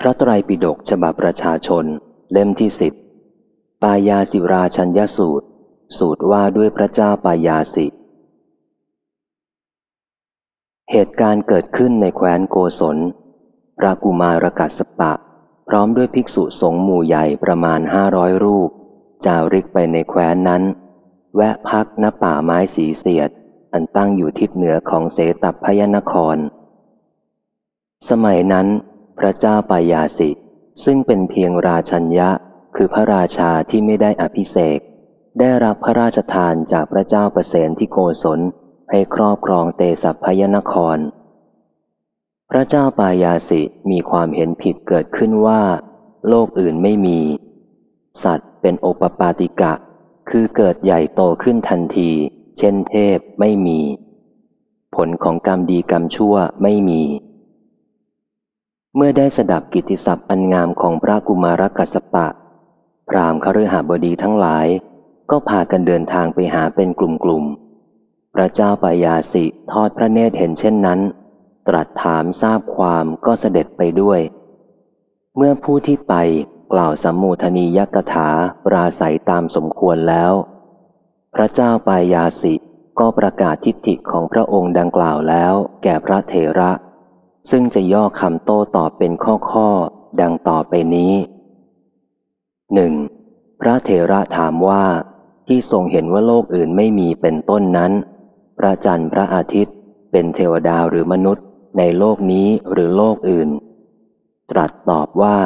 พระไตรปิฎกฉบับประชาชน เล่มที่สิบปายาสิราชัญญสูตร สูตรว่าด้วยพระเจ้าปายาสิ เหตุการณ์เกิดขึ้นในแคว้นโกศลพระกุมารกัสปะ พร้อมด้วยภิกษุสงฆ์หมู่ใหญ่ประมาณห้าร้อยรูป จาริกไปในแคว้นนั้น แวะพักณป่าไม้สีเสียด อันตั้งอยู่ทิศเหนือของเสตพยนคร สมัยนั้น พระเจ้าปายาสิ ซึ่งเป็นเพียงราชัญญะ คือพระราชาที่ไม่ได้อภิเษกได้รับพระราชทานจากพระเจ้าประเสนที่โกศลให้ครอบครองเตสัพยนคร พระเจ้าปายาสิมีความเห็นผิดเกิดขึ้นว่า โลกอื่นไม่มี สัตว์เป็นโอปปาติกะ คือเกิดใหญ่โตขึ้นทันที เช่นเทพไม่มี ผลของกรรมดีกรรมชั่วไม่มี เมื่อได้สดับกิติศัพท์อันงามของพระกุมารกัสปะ พรามคฤหบดีทั้งหลาย ก็พากันเดินทางไปหาเป็นกลุ่มๆ พระเจ้าปายาสิทอดพระเนตรเห็นเช่นนั้น ตรัสถามทราบความก็เสด็จไปด้วย เมื่อผู้ที่ไปกล่าวสัมมูทนียกถาปราศัยตามสมควรแล้ว พระเจ้าปายาสิก็ประกาศทิฏฐิของพระองค์ดังกล่าวแล้ว แก่พระเถระ ซึ่งจะย่อคำโต้ตอบเป็นข้อข้อดังต่อไปนี้หนึ่งพระเถระถามว่าที่ทรงเห็นว่าโลกอื่นไม่มีเป็นต้นนั้น พระจันทร์พระอาทิตย์ เป็นเทวดาหรือมนุษย์ในโลกนี้หรือโลกอื่น ตรัสตอบว่า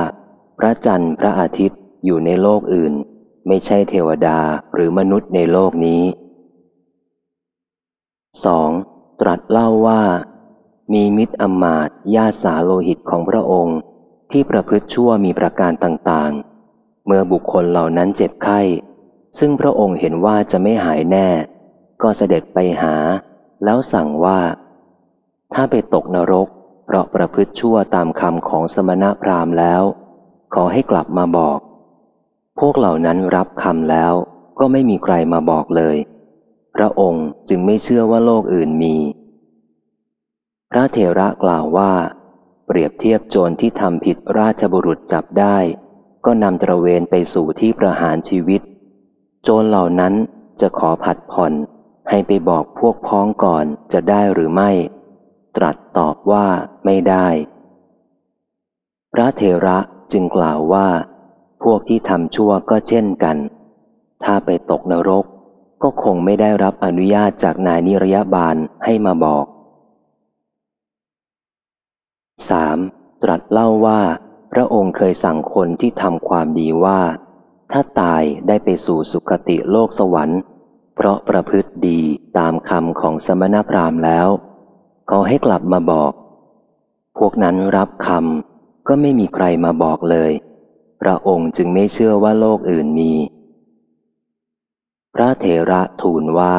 พระจันทร์พระอาทิตย์อยู่ในโลกอื่น ไม่ใช่เทวดาหรือมนุษย์ในโลกนี้ 2. ตรัสเล่าว่า มีมิตรอมาตญาสาโลหิตของพระองค์ ที่ประพฤติชั่วมีประการต่างๆ เมื่อบุคคลเหล่านั้นเจ็บไข้ ซึ่งพระองค์เห็นว่าจะไม่หายแน่ ก็เสด็จไปหา แล้วสั่งว่า ถ้าไปตกนรก เพราะประพฤติชั่วตามคำของสมณะพราหมณ์แล้ว ขอให้กลับมาบอก พวกเหล่านั้นรับคำแล้วก็ไม่มีใครมาบอกเลย พระองค์จึงไม่เชื่อว่าโลกอื่นมี พระเถระกล่าวว่า เปรียบเทียบโจรที่ทำผิดราชบุรุษจับได้ ก็นำตระเวนไปสู่ที่ประหารชีวิต โจรเหล่านั้นจะขอผัดผ่อนให้ไปบอกพวกพ้องก่อนจะได้หรือไม่ ตรัสตอบว่าไม่ได้ พระเถระจึงกล่าวว่า พวกที่ทำชั่วก็เช่นกัน ถ้าไปตกนรกก็คงไม่ได้รับอนุญาตจากนายนิรยาบาลให้มาบอก 3. ตรัสเล่าว่า พระองค์เคยสั่งคนที่ทำความดีว่า ถ้าตายได้ไปสู่สุคติโลกสวรรค์ เพราะประพฤติดีตามคำของสมณพราหมณ์แล้วขอให้กลับมาบอก พวกนั้นรับคำก็ไม่มีใครมาบอกเลย พระองค์จึงไม่เชื่อว่าโลกอื่นมี พระเถระทูลว่า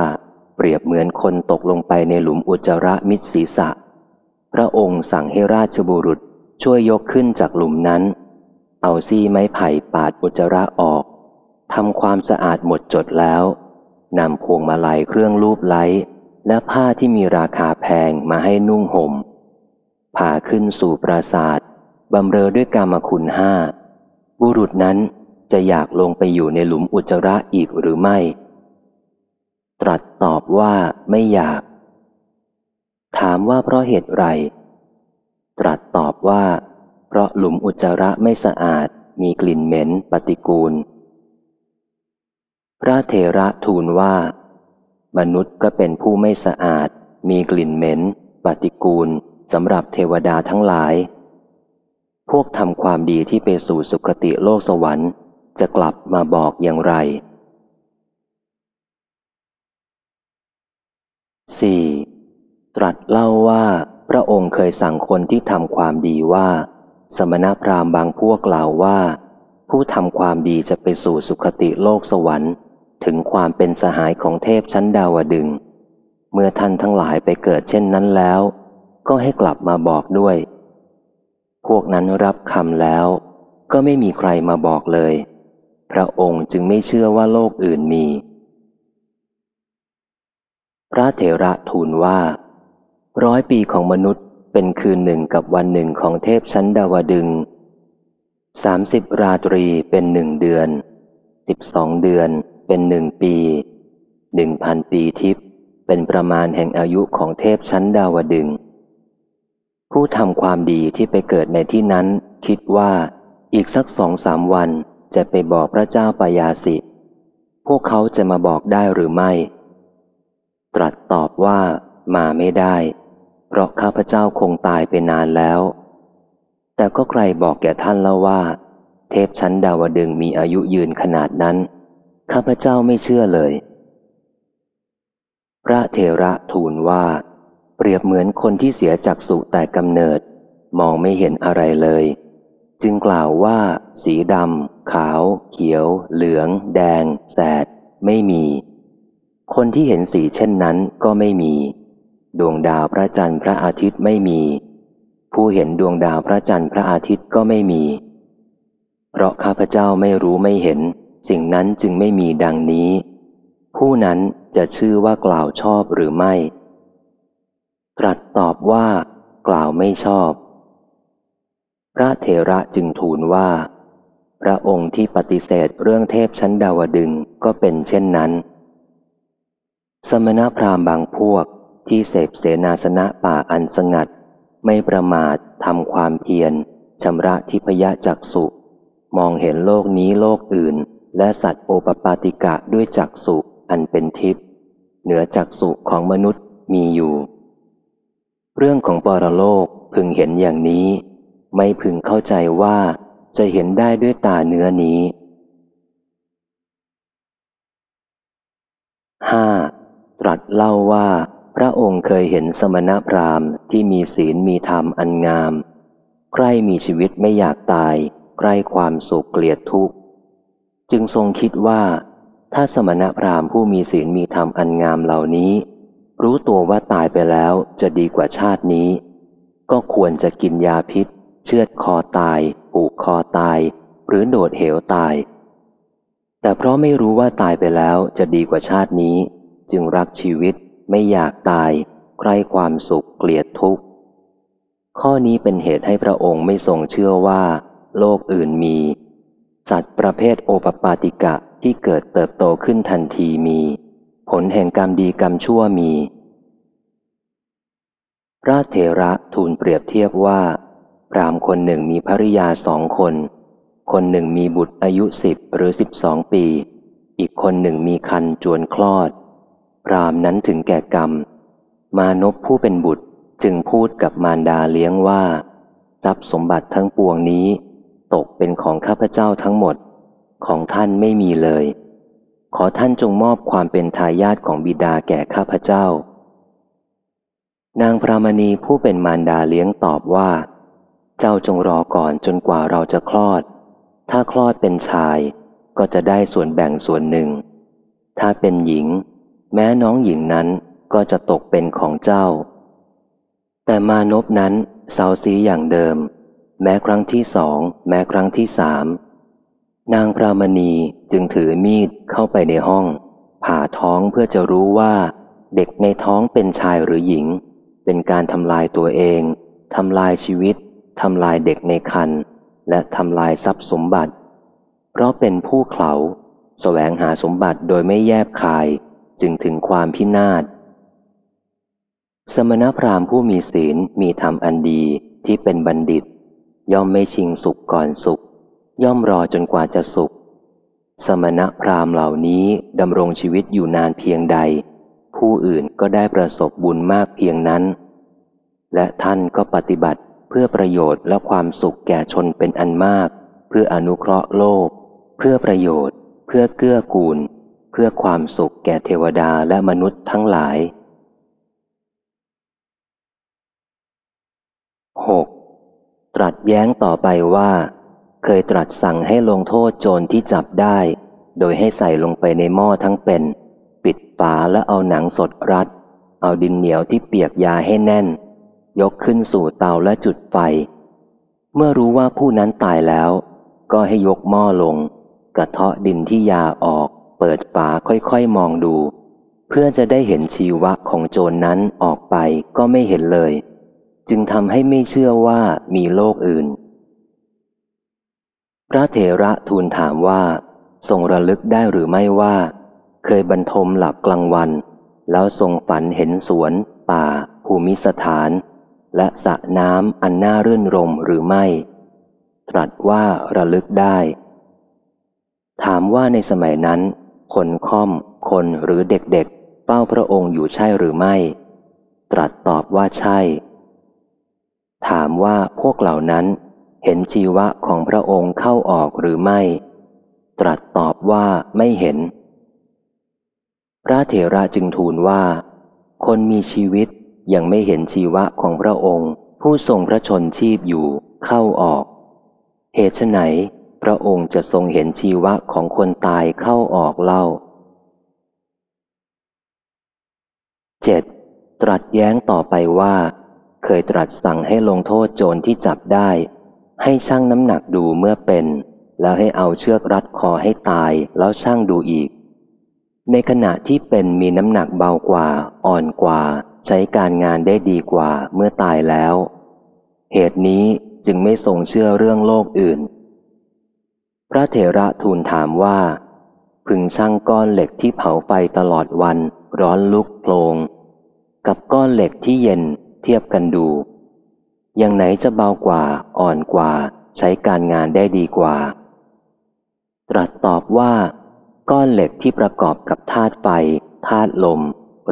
เปรียบเหมือนคนตกลงไปในหลุมอุจจาระมิดศีรษะ พระองค์สั่งให้ราชบุรุษช่วยยกขึ้นจากหลุมนั้น เอาซี่ไม้ไผ่ปาดอุจจาระออกทำความสะอาดหมดจดแล้วนำพวงมาลัยเครื่องรูปไล้ และผ้าที่มีราคาแพงมาให้นุ่งหม่มพาขึ้นสู่ปราศาสตร์บำเรอด้วยกรรมคุณห้า บุรุษนั้นจะอยากลงไปอยู่ในหลุมอุจจาระอีกหรือไม่ ตรัสตอบว่าไม่อยาก ถามว่าเพราะเหตุไร ตรัสตอบว่า เพราะหลุมอุจจาระไม่สะอาด มีกลิ่นเหม็นปฏิกูล พระเถระทูลว่า มนุษย์ก็เป็นผู้ไม่สะอาด มีกลิ่นเหม็นปฏิกูลสำหรับเทวดาทั้งหลาย พวกทำความดีที่ไปสู่สุคติโลกสวรรค์ จะกลับมาบอกอย่างไร 4. ตรัสเล่าว่าพระองค์เคยสั่งคนที่ทำความดีว่า สมณพราหมณ์บางพวกกล่าวว่า ผู้ทำความดีจะไปสู่สุคติโลกสวรรค์ ถึงความเป็นสหายของเทพชั้นดาวดึง เมื่อท่านทั้งหลายไปเกิดเช่นนั้นแล้ว ก็ให้กลับมาบอกด้วย พวกนั้นรับคำแล้ว ก็ไม่มีใครมาบอกเลย พระองค์จึงไม่เชื่อว่าโลกอื่นมี พระเถระทูลว่า ร้อยปีของมนุษย์เป็นคืนหนึ่งกับวันหนึ่งของเทพชั้นดาวดึงสามสิบราตรีเป็นหนึ่งเดือนสิบสองเดือนเป็นหนึ่งปีหนึ่งพันปีทิพย์เป็นประมาณแห่งอายุของเทพชั้นดาวดึง ผู้ทำความดีที่ไปเกิดในที่นั้น คิดว่าอีกสักสองสามวันจะไปบอกพระเจ้าปยาสิ พวกเขาจะมาบอกได้หรือไม่ ตรัสตอบว่ามาไม่ได้ เพราะข้าพเจ้าคงตายไปนานแล้ว แต่ก็ใครบอกแก่ท่านแล้วว่า เทพชั้นดาวดึงมีอายุยืนขนาดนั้น ข้าพเจ้าไม่เชื่อเลย พระเทระทูลว่า เปรียบเหมือนคนที่เสียจากสุแต่กำเนิด มองไม่เห็นอะไรเลย จึงกล่าวว่า สีดำขาว เขียว เหลือง แดง แสด ไม่มี คนที่เห็นสีเช่นนั้นก็ไม่มี ดวงดาวพระจันทร์พระอาทิตย์ไม่มี ผู้เห็นดวงดาวพระจันทร์พระอาทิตย์ก็ไม่มี เพราะข้าพเจ้าไม่รู้ไม่เห็น สิ่งนั้นจึงไม่มีดังนี้ ผู้นั้นจะชื่อว่ากล่าวชอบหรือไม่ ตรัสตอบว่า กล่าวไม่ชอบ พระเถระจึงทูลว่า พระองค์ที่ปฏิเสธเรื่องเทพชั้นดาวดึงก็เป็นเช่นนั้น สมณพราหมณ์บางพวก ที่เสพเสนาสนะป่าอันสงัด ไม่ประมาททำความเพียรชำระทิพยจักสุมองเห็นโลกนี้โลกอื่น และสัตว์โอปปาติกะด้วยจักสุอันเป็นทิพย์เหนือจักสุของมนุษย์มีอยู่ เรื่องของปรโลกพึงเห็นอย่างนี้ ไม่พึงเข้าใจว่าจะเห็นได้ด้วยตาเนื้อนี้ห้าตรัสเล่าว่า พระองค์เคยเห็นสมณพราหมณ์ที่มีศีลมีธรรมอันงาม ใครมีชีวิตไม่อยากตาย ใกล้ความสุขเกลียดทุกข์ จึงทรงคิดว่า ถ้าสมณพราหมณ์ผู้มีศีลมีธรรมอันงามเหล่านี้ รู้ตัวว่าตายไปแล้วจะดีกว่าชาตินี้ ก็ควรจะกินยาพิษ เชือดคอตายผูกคอตาย หรือโดดเหวตาย แต่เพราะไม่รู้ว่าตายไปแล้วจะดีกว่าชาตินี้ จึงรักชีวิต ไม่อยากตายใกล้ความสุขเกลียดทุกข์ ข้อนี้เป็นเหตุให้พระองค์ไม่ทรงเชื่อว่า โลกอื่นมี สัตว์ประเภทโอปปาติกะที่เกิดเติบโตขึ้นทันทีมี ผลแห่งกรรมดีกรรมชั่วมี พระเถระทูลเปรียบเทียบว่า พรามคนหนึ่งมีภริยาสองคน คนหนึ่งมีบุตรอายุสิบหรือสิบสองปี อีกคนหนึ่งมีคันจวนคลอด พรามนั้นถึงแก่กรรม มานพผู้เป็นบุตรจึงพูดกับมารดาเลี้ยงว่า ทรัพย์สมบัติทั้งปวงนี้ ตกเป็นของข้าพเจ้าทั้งหมด ของท่านไม่มีเลย ขอท่านจงมอบความเป็นทายาทของบิดาแก่ข้าพเจ้า นางพระมณีผู้เป็นมารดาเลี้ยงตอบว่า เจ้าจงรอก่อนจนกว่าเราจะคลอด ถ้าคลอดเป็นชายก็จะได้ส่วนแบ่งส่วนหนึ่ง ถ้าเป็นหญิง แม้น้องหญิงนั้นก็จะตกเป็นของเจ้า แต่มานพนั้นเสาสีอย่างเดิม แม้ครั้งที่สอง แม้ครั้งที่สาม นางพระมณีจึงถือมีดเข้าไปในห้อง ผ่าท้องเพื่อจะรู้ว่าเด็กในท้องเป็นชายหรือหญิง เป็นการทำลายตัวเองทำลายชีวิตทำลายเด็กในครรภ์และทำลายทรัพย์สมบัติ เพราะเป็นผู้เขาแสวงหาสมบัติโดยไม่แยบคาย จึงถึงความพินาศ สมณพราหมณ์ผู้มีศีลมีธรรมอันดีที่เป็นบัณฑิต ย่อมไม่ชิงสุขก่อนสุข ย่อมรอจนกว่าจะสุข สมณพราหมณ์เหล่านี้ดำรงชีวิตอยู่นานเพียงใด ผู้อื่นก็ได้ประสบบุญมากเพียงนั้น และท่านก็ปฏิบัติเพื่อประโยชน์และความสุขแก่ชนเป็นอันมาก เพื่ออนุเคราะห์โลก เพื่อประโยชน์ เพื่อเกื้อกูล เพื่อความสุขแก่เทวดาและมนุษย์ทั้งหลาย 6. ตรัสแย้งต่อไปว่า เคยตรัสสั่งให้ลงโทษโจรที่จับได้ โดยให้ใส่ลงไปในหม้อทั้งเป็น ปิดฝาและเอาหนังสดรัด เอาดินเหนียวที่เปียกยาให้แน่น ยกขึ้นสู่เตาและจุดไฟ เมื่อรู้ว่าผู้นั้นตายแล้ว ก็ให้ยกหม้อลง กระเทาะดินที่ยาออก เปิดฝาค่อยๆมองดู เพื่อจะได้เห็นชีวะของโจรนนั้นออกไปก็ไม่เห็นเลย จึงทำให้ไม่เชื่อว่ามีโลกอื่น พระเถระทูลถามว่า ทรงระลึกได้หรือไม่ว่า เคยบรรทมหลับกลางวัน แล้วทรงฝันเห็นสวน ป่า ภูมิสถาน และสระน้ำอันน่ารื่นรมหรือไม่ ตรัสว่าระลึกได้ถามว่าในสมัยนั้น คนค่อม คนหรือเด็กๆ เฝ้าพระองค์อยู่ใช่หรือไม่ ตรัสตอบว่าใช่ ถามว่าพวกเหล่านั้นเห็นชีวะของพระองค์เข้าออกหรือไม่ ตรัสตอบว่าไม่เห็น พระเถระจึงทูลว่า คนมีชีวิตยังไม่เห็นชีวะของพระองค์ ผู้ทรงพระชนชีพอยู่เข้าออก เหตุไหน พระองค์จะทรงเห็นชีวะของคนตายเข้าออกเล่า 7. ตรัสแย้งต่อไปว่า เคยตรัสสั่งให้ลงโทษโจรที่จับได้ ให้ช่างน้ำหนักดูเมื่อเป็น แล้วให้เอาเชือกรัดคอให้ตายแล้วช่างดูอีก ในขณะที่เป็นมีน้ำหนักเบากว่า อ่อนกว่า ใช้การงานได้ดีกว่าเมื่อตายแล้ว เหตุนี้จึงไม่ทรงเชื่อเรื่องโลกอื่น พระเถระทูลถามว่า พึงช่างก้อนเหล็กที่เผาไฟตลอดวัน ร้อนลุกโพลง กับก้อนเหล็กที่เย็นเทียบกันดู อย่างไหนจะเบากว่าอ่อนกว่า ใช้การงานได้ดีกว่า ตรัสตอบว่า ก้อนเหล็กที่ประกอบกับธาตุไฟธาตุลม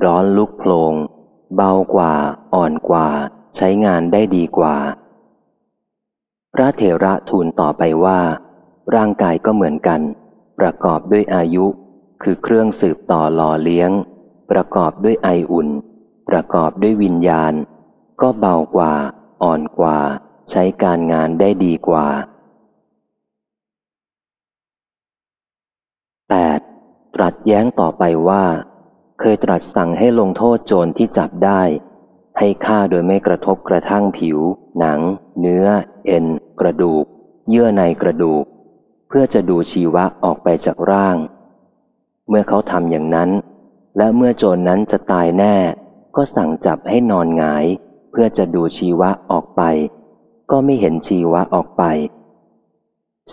ร้อนลุกโพลง เบากว่า อ่อนกว่า ใช้งานได้ดีกว่า พระเถระทูลต่อไปว่า ร่างกายก็เหมือนกัน ประกอบด้วยอายุ คือเครื่องสืบต่อหล่อเลี้ยง ประกอบด้วยไออุ่น ประกอบด้วยวิญญาณ ก็เบากว่า อ่อนกว่า ใช้การงานได้ดีกว่า 8. ตรัสแย้งต่อไปว่า เคยตรัสสั่งให้ลงโทษโจรที่จับได้ ให้ฆ่าโดยไม่กระทบกระทั่งผิว หนัง เนื้อ เอ็น กระดูก เยื่อในกระดูก พื่อจะดูชีวะออกไปจากร่าง เมื่อเขาทำอย่างนั้น และเมื่อโจรนนั้นจะตายแน่ ก็สั่งจับให้นอนหงาย เพื่อจะดูชีวะออกไป ก็ไม่เห็นชีวะออกไป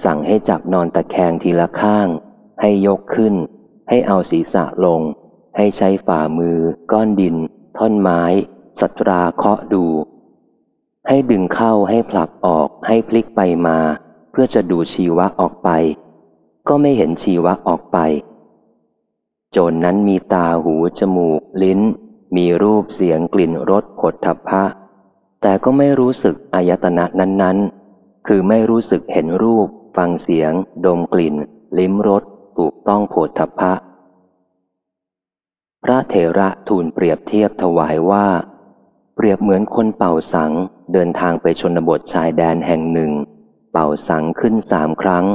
สั่งให้จับนอนตะแคงทีละข้าง ให้ยกขึ้น ให้เอาศีรษะลง ให้ใช้ฝ่ามือ ก้อนดิน ท่อนไม้สัตราเคาะดู ให้ดึงเข้าให้ผลักออกให้พลิกไปมา พื่อจะดูชีวะออกไป ก็ไม่เห็นชีวะออกไป โจรนนั้นมีตาหูจมูก ลิ้น มีรูปเสียงกลิ่นรสผลทัพะ แต่ก็ไม่รู้สึกอายตนะนั้นๆ คือไม่รู้สึกเห็นรูป ฟังเสียง ดมกลิ่น ลิ้มรสถูกต้องโผฏฐัพพะ พระเถระทูลเปรียบเทียบถวายว่า เปรียบเหมือนคนเป่าสังเดินทางไปชนบทชายแดนแห่งหนึ่ง เป่าสังขึ้นสามครั้ง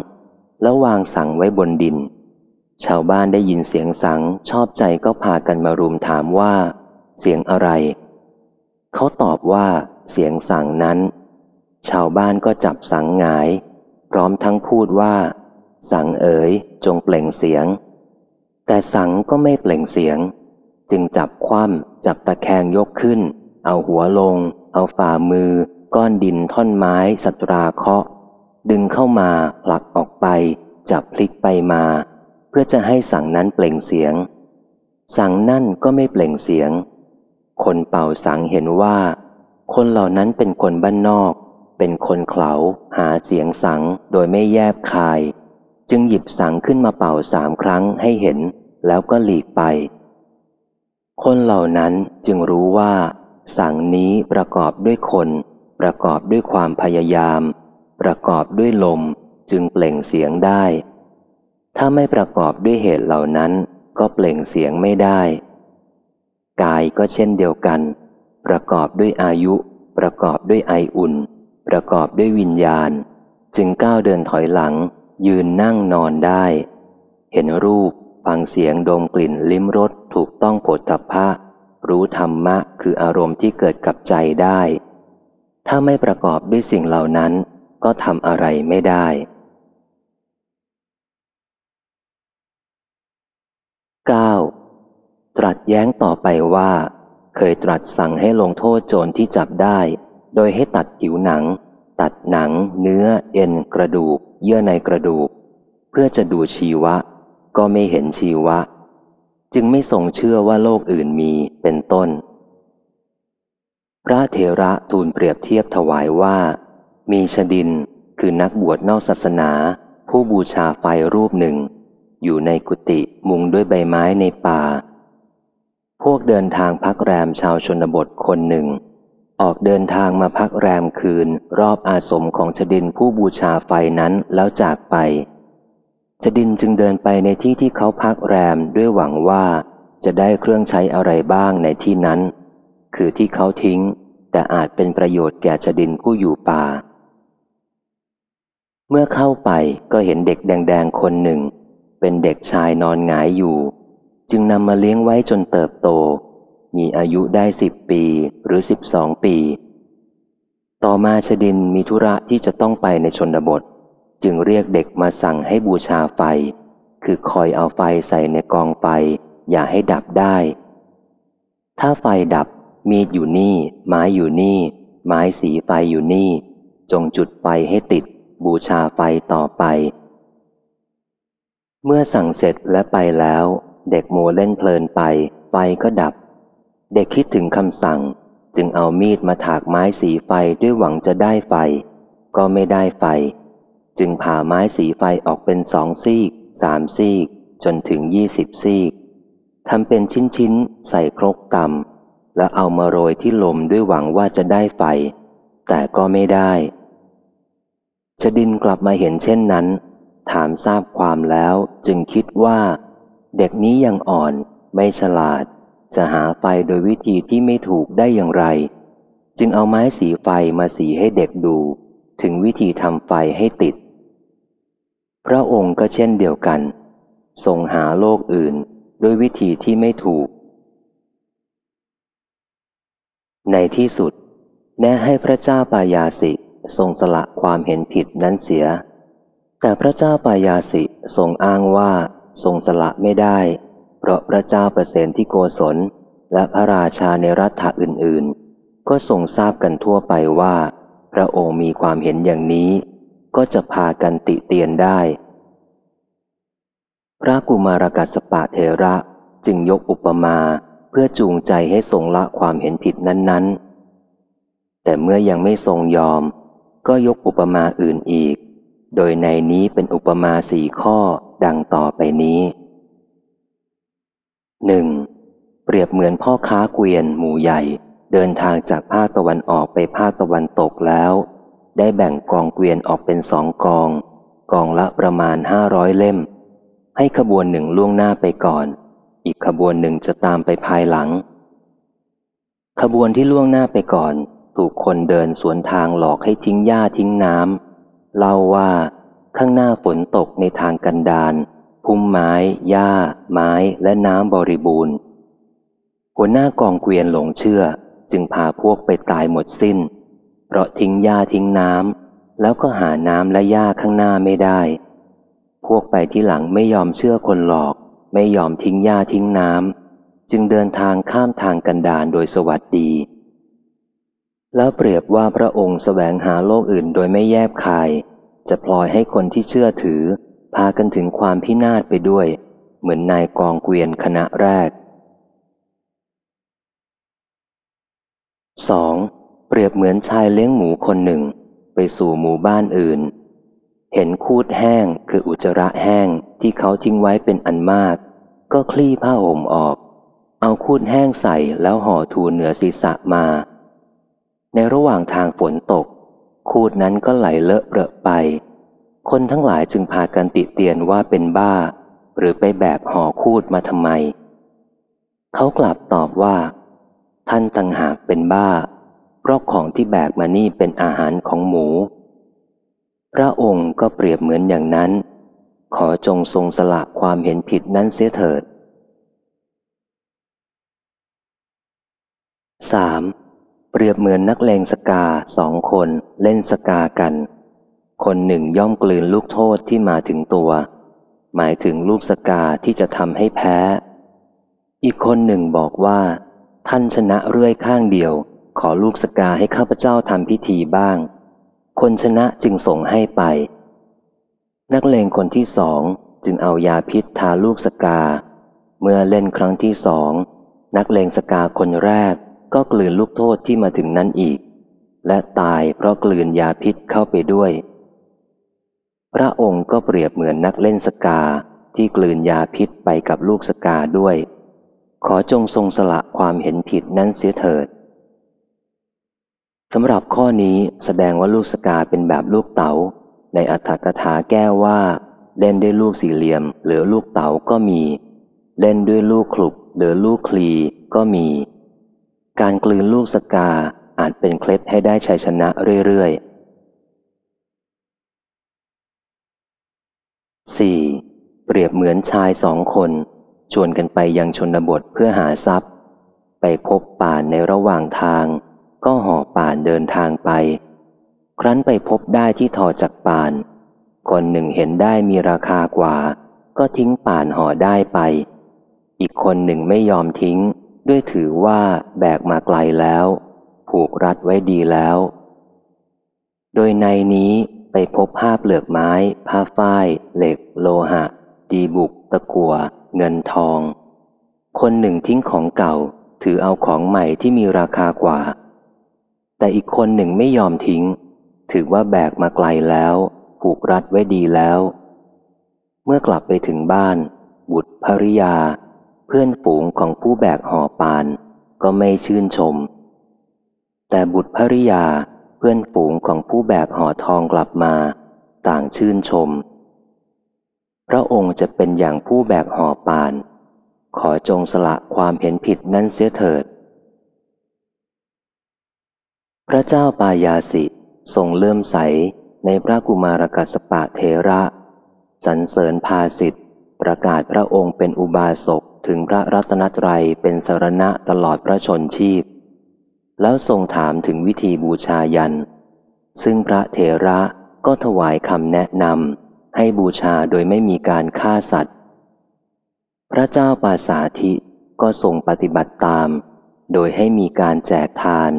แล้ววางสังไว้บนดิน ชาวบ้านได้ยินเสียงสังชอบใจก็พากันมารุมถามว่า เสียงอะไร เขาตอบว่า เสียงสังนั้น ชาวบ้านก็จับสังงาย พร้อมทั้งพูดว่า สังเอ๋ยจงเปล่งเสียง แต่สังก็ไม่เปล่งเสียง จึงจับคว่ำจับตะแคงยกขึ้น เอาหัวลง เอาฝ่ามือ ก้อนดินท่อนไม้สัตราเคาะ ดึงเข้ามาผลักออกไป จับพลิกไปมา เพื่อจะให้สั่งนั้นเปล่งเสียง สั่งนั่นก็ไม่เปล่งเสียง คนเป่าสังเห็นว่า คนเหล่านั้นเป็นคนบ้านนอก เป็นคนเขาหาเสียงสังโดยไม่แยบคาย จึงหยิบสังขึ้นมาเป่าสามครั้งให้เห็นแล้วก็หลีกไป คนเหล่านั้นจึงรู้ว่า สังนี้ประกอบด้วยคน ประกอบด้วยความพยายาม ประกอบด้วยลมจึงเปล่งเสียงได้ ถ้าไม่ประกอบด้วยเหตุเหล่านั้น ก็เปล่งเสียงไม่ได้ กายก็เช่นเดียวกัน ประกอบด้วยอายุ ประกอบด้วยไออุ่น ประกอบด้วยวิญญาณ จึงก้าวเดินถอยหลัง ยืนนั่งนอนได้ เห็นรูปฟังเสียงดมกลิ่นลิ้มรสถูกต้องผฏฐัพพะ รู้ธรรมะคืออารมณ์ที่เกิดกับใจได้ ถ้าไม่ประกอบด้วยสิ่งเหล่านั้น ก็ทำอะไรไม่ได้เก้าตรัสแย้งต่อไปว่า เคยตรัสสั่งให้ลงโทษโจรที่จับได้ โดยให้ตัดผิวหนัง ตัดหนัง เนื้อ เอ็น กระดูก เยื่อในกระดูก เพื่อจะดูชีวะ ก็ไม่เห็นชีวะ จึงไม่ทรงเชื่อว่าโลกอื่นมีเป็นต้น พระเถระทูลเปรียบเทียบถวายว่า มีชดินคือนักบวชนอกศาสนา ผู้บูชาไฟรูปหนึ่ง อยู่ในกุฏิมุงด้วยใบไม้ในป่า พวกเดินทางพักแรมชาวชนบทคนหนึ่ง ออกเดินทางมาพักแรมคืนรอบอาสมของชดินผู้บูชาไฟนั้นแล้วจากไป ชดินจึงเดินไปในที่ที่เขาพักแรมด้วยหวังว่าจะได้เครื่องใช้อะไรบ้างในที่นั้น คือที่เขาทิ้ง แต่อาจเป็นประโยชน์แก่ชดินผู้อยู่ป่า เมื่อเข้าไปก็เห็นเด็กแดงๆคนหนึ่ง เป็นเด็กชายนอนหงายอยู่ จึงนำมาเลี้ยงไว้จนเติบโต มีอายุได้สิบปีหรือสิบสองปี ต่อมาชดินมีธุระที่จะต้องไปในชนบท จึงเรียกเด็กมาสั่งให้บูชาไฟ คือคอยเอาไฟใส่ในกองไฟ อย่าให้ดับได้ ถ้าไฟดับมีดอยู่นี่ ไม้อยู่นี่ ไม้สีไฟอยู่นี่ จงจุดไฟให้ติด บูชาไฟต่อไป เมื่อสั่งเสร็จและไปแล้ว เด็กโมเล่นเพลินไป ไฟก็ดับ เด็กคิดถึงคำสั่ง จึงเอามีดมาถากไม้สีไฟด้วยหวังจะได้ไฟ ก็ไม่ได้ไฟ จึงผ่าไม้สีไฟออกเป็นสองซีกสามซีก จนถึงยี่สิบซีกทำเป็นชิ้นๆ ใส่ครกกำแล้วเอามาโรยที่ลมด้วยหวังว่าจะได้ไฟ แต่ก็ไม่ได้ ชดินกลับมาเห็นเช่นนั้น ถามทราบความแล้วจึงคิดว่า เด็กนี้ยังอ่อนไม่ฉลาด จะหาไฟโดยวิธีที่ไม่ถูกได้อย่างไร จึงเอาไม้สีไฟมาสีให้เด็กดู ถึงวิธีทำไฟให้ติด พระองค์ก็เช่นเดียวกัน ทรงหาโลกอื่นด้วยวิธีที่ไม่ถูก ในที่สุด แนะให้พระเจ้าปายาสิ ทรงสละความเห็นผิดนั้นเสีย แต่พระเจ้าปายาสิทรงอ้างว่าทรงสละไม่ได้ เพราะพระเจ้าเปรเสนที่โกศล และพระราชาในรัฐอื่นๆ ก็ทรงทราบกันทั่วไปว่า พระองค์มีความเห็นอย่างนี้ ก็จะพากันติเตียนได้ พระกุมารกัสปะเทระจึงยกอุปมาเพื่อจูงใจให้ทรงละความเห็นผิดนั้นๆ แต่เมื่อยังไม่ทรงยอม ก็ยกอุปมาอื่นอีก โดยในนี้เป็นอุปมาสี่ข้อดังต่อไปนี้หนึ่งเปรียบเหมือนพ่อค้าเกวียนหมู่ใหญ่ เดินทางจากภาคตะวันออกไปภาคตะวันตกแล้ว ได้แบ่งกองเกวียนออกเป็นสองกอง กองละประมาณห้าร้อยเล่ม ให้ขบวนหนึ่งล่วงหน้าไปก่อน อีกขบวนหนึ่งจะตามไปภายหลัง ขบวนที่ล่วงหน้าไปก่อน ถูกคนเดินสวนทางหลอกให้ทิ้งหญ้าทิ้งน้ำเล่าว่าข้างหน้าฝนตกในทางกันดานพุ่มไม้หญ้า ไม้และน้ำบริบูรณ์ หัวหน้ากองเกวียนหลงเชื่อ จึงพาพวกไปตายหมดสิ้น เพราะทิ้งหญ้าทิ้งน้ำแล้วก็หาน้ำและหญ้าข้างหน้าไม่ได้ พวกไปที่หลังไม่ยอมเชื่อคนหลอก ไม่ยอมทิ้งหญ้าทิ้งน้ำจึงเดินทางข้ามทางกันดานโดยสวัสดี แล้วเปรียบว่าพระองค์สแสวงหาโลกอื่นโดยไม่แยบคาย จะพลอยให้คนที่เชื่อถือ พากันถึงความพินาศไปด้วย เหมือนนายกองเกวียนคณะแรก 2. เปรียบเหมือนชายเลี้ยงหมูคนหนึ่ง ไปสู่หมู่บ้านอื่น เห็นคูดแห้งคืออุจจาระแห้งที่เขาทิ้งไว้เป็นอันมาก ก็คลี่ผ้าห่มออก เอาคูดแห้งใส่แล้วห่อทูเหนือศีรษะมา ในระหว่างทางฝนตก คูดนั้นก็ไหลเลอะเปรอะไป คนทั้งหลายจึงพากันติเตียนว่าเป็นบ้า หรือไปแบกห่อคูดมาทำไม เขากลับตอบว่า ท่านต่างหากเป็นบ้า เพราะของที่แบกมานี่เป็นอาหารของหมู พระองค์ก็เปรียบเหมือนอย่างนั้น ขอจงทรงสละความเห็นผิดนั้นเสียเถิด 3. เปรียบเหมือนนักเลงสกาสองคนเล่นสกากัน คนหนึ่งย่อมกลืนลูกโทษที่มาถึงตัว หมายถึงลูกสกาที่จะทำให้แพ้ อีกคนหนึ่งบอกว่า ท่านชนะเรื่อยข้างเดียว ขอลูกสกาให้ข้าพเจ้าทำพิธีบ้าง คนชนะจึงส่งให้ไป นักเลงคนที่สองจึงเอายาพิษทาลูกสกา เมื่อเล่นครั้งที่สองนักเลงสกาคนแรก ก็กลืนลูกโทษที่มาถึงนั้นอีก และตายเพราะกลืนยาพิษเข้าไปด้วย พระองค์ก็เปรียบเหมือนนักเล่นสกาที่กลืนยาพิษไปกับลูกสกาด้วย ขอจงทรงสละความเห็นผิดนั้นเสียเถิดสำหรับข้อนี้แสดงว่าลูกสกาเป็นแบบลูกเตา๋า ในอัฏฐกถาแก้ว่า เล่นด้วยลูกสี่เหลี่ยม หรือลูกเต๋าก็มี เล่นด้วยลูกขลุกหรือลูกคลีก็มี การกลืนลูกสกาอาจเป็นเคล็ดให้ได้ชัยชนะเรื่อยๆ 4. เปรียบเหมือนชายสองคน ชวนกันไปยังชนบทเพื่อหาทรัพย์ ไปพบป่าในระหว่างทาง ก็ห่อป่านเดินทางไป ครั้นไปพบได้ที่ถอจากป่าน คนหนึ่งเห็นได้มีราคากว่า ก็ทิ้งป่านห่อได้ไป อีกคนหนึ่งไม่ยอมทิ้ง ด้วยถือว่าแบกมาไกลแล้ว ผูกรัดไว้ดีแล้ว โดยในนี้ไปพบผ้าเปลือกไม้ ผ้าฝ้าย เหล็ก โลหะ ดีบุก ตะกัว เงินทอง คนหนึ่งทิ้งของเก่า ถือเอาของใหม่ที่มีราคากว่า แต่อีกคนหนึ่งไม่ยอมทิ้ง ถือว่าแบกมาไกลแล้ว ผูกรัดไว้ดีแล้ว เมื่อกลับไปถึงบ้าน บุตรภริยา พื่อนฝูงของผู้แบกห่อปาน ก็ไม่ชื่นชม แต่บุตรภริยาเพื่อนฝูงของผู้แบกห่อทองกลับมา ต่างชื่นชม พระองค์จะเป็นอย่างผู้แบกห่อปาน ขอจงสละความเห็นผิดนั้นเสียเถิด พระเจ้าปายาสิทรงเลื่อมใสในพระกุมารกัสปะเทระ สรรเสริญภาสิทธ์ประกาศพระองค์เป็นอุบาสก ถึงพระรัตนตรัยเป็นสรณะตลอดพระชนชีพ แล้วทรงถามถึงวิธีบูชายัน ซึ่งพระเทระก็ถวายคำแนะนำให้บูชาโดยไม่มีการฆ่าสัตว์ พระเจ้าปาสาธิก็ทรงปฏิบัติตาม โดยให้มีการแจกทาน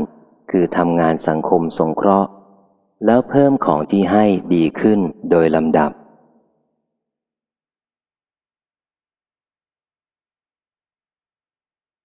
คือทำงานสังคมสงเคราะห์ แล้วเพิ่มของที่ให้ดีขึ้นโดยลำดับ